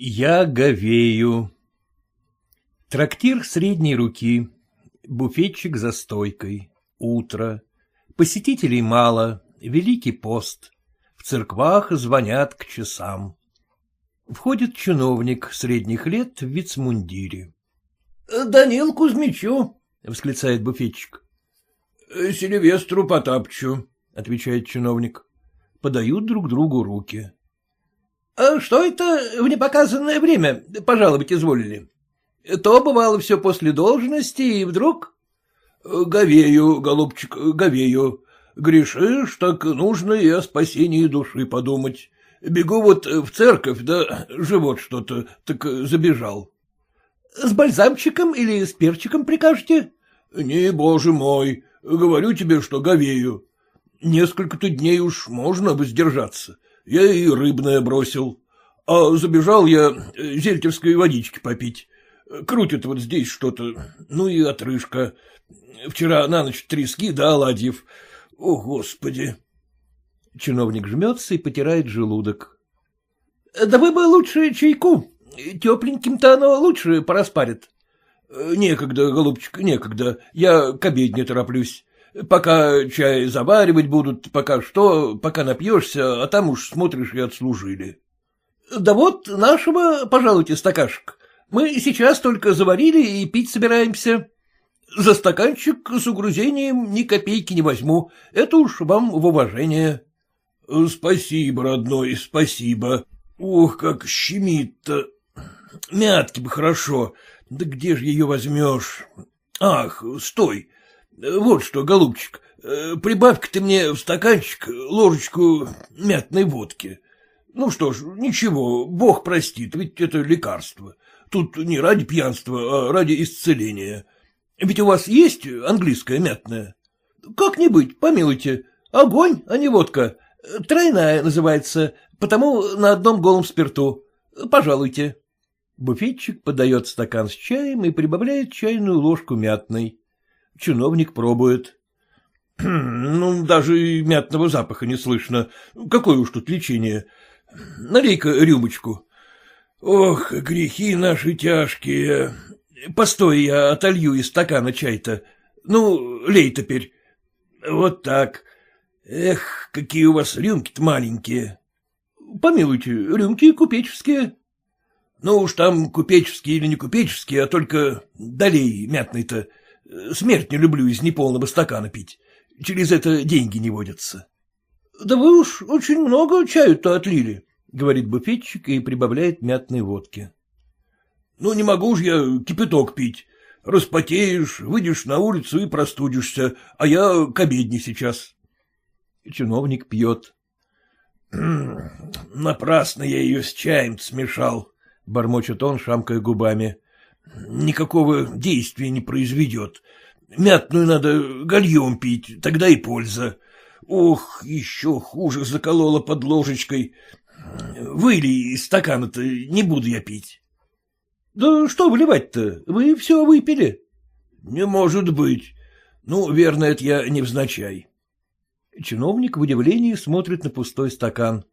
Я говею. Трактир средней руки. Буфетчик за стойкой. Утро. Посетителей мало. Великий пост. В церквах звонят к часам. Входит чиновник средних лет в вицмундире. — Данил Кузьмичу, — восклицает буфетчик. — Сильвестру Потапчу, — отвечает чиновник. Подают друг другу руки. — что это в непоказанное время пожаловать изволили? То бывало все после должности, и вдруг... — Говею, голубчик, говею. Грешишь, так нужно и о спасении души подумать. Бегу вот в церковь, да живот что-то, так забежал. — С бальзамчиком или с перчиком прикажете? — Не, боже мой, говорю тебе, что говею. Несколько-то дней уж можно бы сдержаться. Я и рыбное бросил. А забежал я зельтерской водички попить. Крутит вот здесь что-то, ну и отрыжка. Вчера на ночь трески да оладьев. О, Господи! Чиновник жмется и потирает желудок. — Да вы бы лучше чайку. Тепленьким-то оно лучше пораспарит. — Некогда, голубчик, некогда. Я к обедне тороплюсь. Пока чай заваривать будут, пока что, пока напьешься, а там уж смотришь и отслужили. — Да вот нашего, пожалуйте, стакашек. Мы сейчас только заварили и пить собираемся. За стаканчик с угрузением ни копейки не возьму. Это уж вам в уважение. — Спасибо, родной, спасибо. Ох, как щемит-то. Мятки бы хорошо. Да где же ее возьмешь? Ах, стой. Вот что, голубчик, прибавь-ка ты мне в стаканчик ложечку мятной водки. Ну что ж, ничего, бог простит, ведь это лекарство. Тут не ради пьянства, а ради исцеления. Ведь у вас есть английская мятная? Как не быть, помилуйте. Огонь, а не водка. Тройная называется, потому на одном голом спирту. Пожалуйте. Буфетчик подает стакан с чаем и прибавляет чайную ложку мятной. Чиновник пробует. — Ну, даже и мятного запаха не слышно. Какое уж тут лечение. Налей-ка рюмочку. Ох, грехи наши тяжкие. Постой, я отолью из стакана чай-то. Ну, лей теперь. Вот так. Эх, какие у вас рюмки-то маленькие. Помилуйте, рюмки купеческие. Ну уж там купеческие или не купеческие, а только долей мятный-то. Смерть не люблю из неполного стакана пить. Через это деньги не водятся. — Да вы уж очень много чаю-то отлили, — говорит буфетчик и прибавляет мятной водки. — Ну, не могу ж я кипяток пить. Распотеешь, выйдешь на улицу и простудишься, а я к обедне сейчас. Чиновник пьет. — Напрасно я ее с чаем смешал, — бормочет он, шамкая губами. — Никакого действия не произведет. Мятную надо гальем пить, тогда и польза. Ох, еще хуже заколола под ложечкой. Выли из стакана-то, не буду я пить. — Да что выливать-то? Вы все выпили. — Не может быть. Ну, верно, это я невзначай. Чиновник в удивлении смотрит на пустой стакан.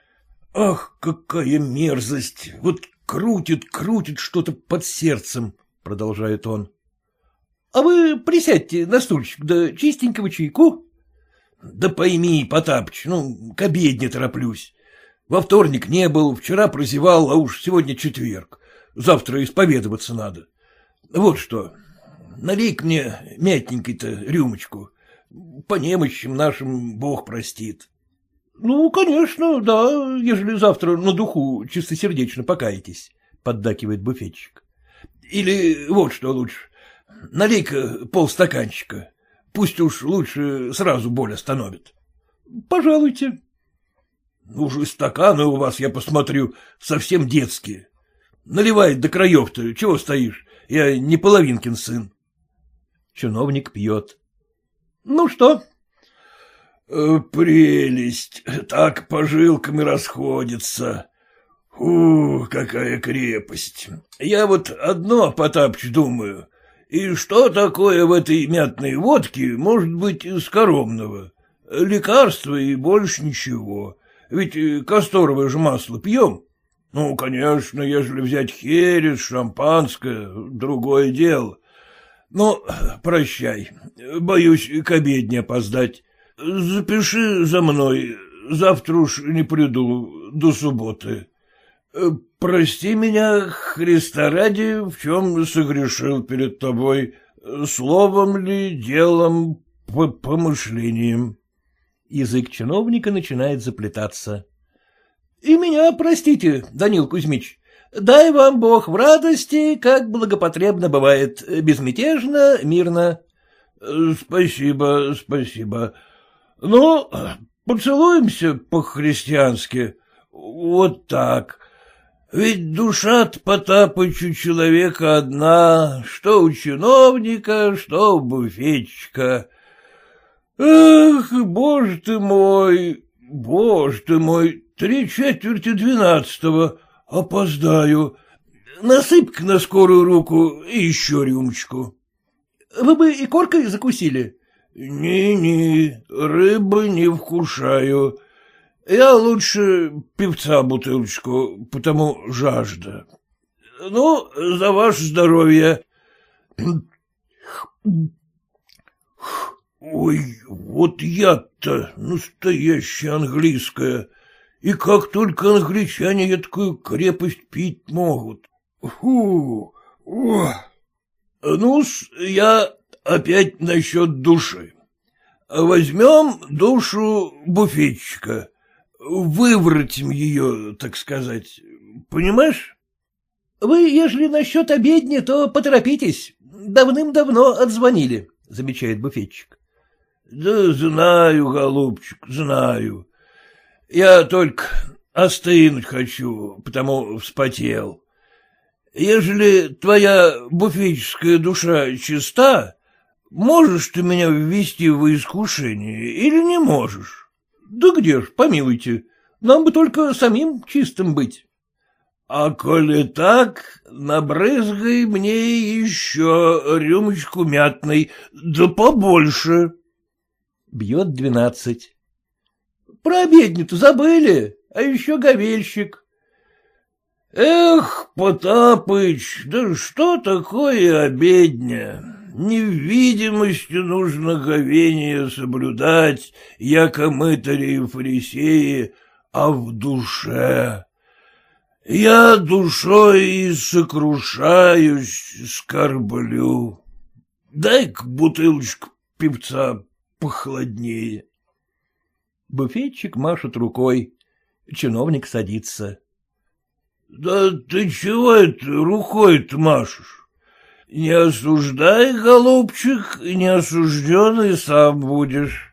— Ах, какая мерзость! Вот крутит, крутит что-то под сердцем, — продолжает он. — А вы присядьте на стульчик, да чистенького чайку. — Да пойми, Потапыч, ну, к обедне тороплюсь. Во вторник не был, вчера прозевал, а уж сегодня четверг. Завтра исповедоваться надо. Вот что, налей-ка мне мятненькой-то рюмочку. По немощам нашим бог простит. — Ну, конечно, да, ежели завтра на духу чистосердечно покаетесь, — поддакивает буфетчик. — Или вот что лучше. Налей-ка полстаканчика. Пусть уж лучше сразу боль остановит. — Пожалуйте. — Уж и стаканы у вас, я посмотрю, совсем детские. Наливай до краев-то, чего стоишь? Я не половинкин сын. Чиновник пьет. — Ну что? Э, — Прелесть, так по жилкам и расходится. Ух, какая крепость. Я вот одно, Потапыч, думаю. И что такое в этой мятной водке может быть скоромного? Лекарство и больше ничего. Ведь касторовое же масло пьем. — Ну, конечно, ежели взять херес, шампанское, другое дело. Ну, прощай, боюсь к обедне опоздать. Запиши за мной, завтра уж не приду до субботы. Прости меня, Христа ради, в чем согрешил перед тобой, словом ли, делом, помышлением. Язык чиновника начинает заплетаться. — И меня простите, Данил Кузьмич. Дай вам Бог в радости, как благопотребно бывает, безмятежно, мирно. — Спасибо, спасибо. Ну, поцелуемся по-христиански. Вот так. Ведь душа-то Потапычу человека одна, что у чиновника, что у буфетчика. Эх, боже ты мой, боже ты мой, три четверти двенадцатого, опоздаю. Насыпь-ка на скорую руку и еще рюмочку. Вы бы и коркой закусили? Не-не, рыбы не вкушаю. Я лучше певца бутылочку, потому жажда. Ну, за ваше здоровье. Ой, вот я-то настоящая английская. И как только англичане такую крепость пить могут. Фу, о. ну я опять насчет души. Возьмем душу буфетчика выворотим ее, так сказать. Понимаешь? — Вы, ежели насчет обедни, то поторопитесь. Давным-давно отзвонили, — замечает буфетчик. — Да знаю, голубчик, знаю. Я только остынуть хочу, потому вспотел. Ежели твоя буфетческая душа чиста, можешь ты меня ввести в искушение или не можешь? Да где ж, помилуйте, нам бы только самим чистым быть. А коли так, набрызгай мне еще рюмочку мятной, да побольше. Бьет двенадцать. Про обедню-то забыли, а еще говельщик. Эх, Потапыч, да что такое обедня? Невидимостью нужно говение соблюдать, яко мытари и фарисеи, а в душе. Я душой и сокрушаюсь, скорблю. Дай-ка бутылочку певца похладнее. Буфетчик машет рукой. Чиновник садится. — Да ты чего это рукой-то машешь? Не осуждай, голубчик, не осужденный сам будешь.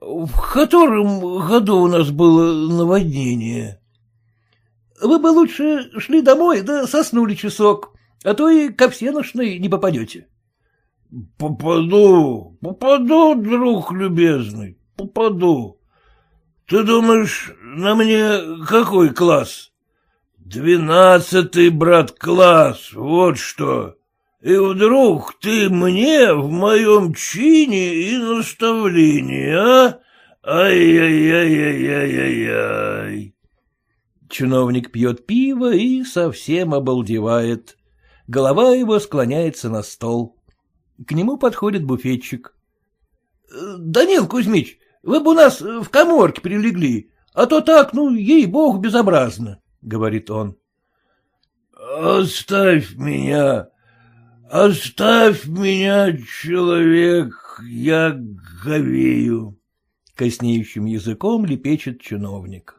В котором году у нас было наводнение? Вы бы лучше шли домой, да соснули часок, а то и ко всеношной не попадете. Попаду, попаду, друг любезный, попаду. Ты думаешь, на мне какой класс? Двенадцатый, брат, класс, вот что. И вдруг ты мне в моем чине и наставлении, а? Ай-яй-яй-яй-яй-яй. Чиновник пьет пиво и совсем обалдевает. Голова его склоняется на стол. К нему подходит буфетчик. — Данил Кузьмич, вы бы у нас в коморке прилегли, а то так, ну, ей-богу, безобразно, — говорит он. — Оставь меня, Оставь меня, человек, я говею. Коснеющим языком лепечет чиновник.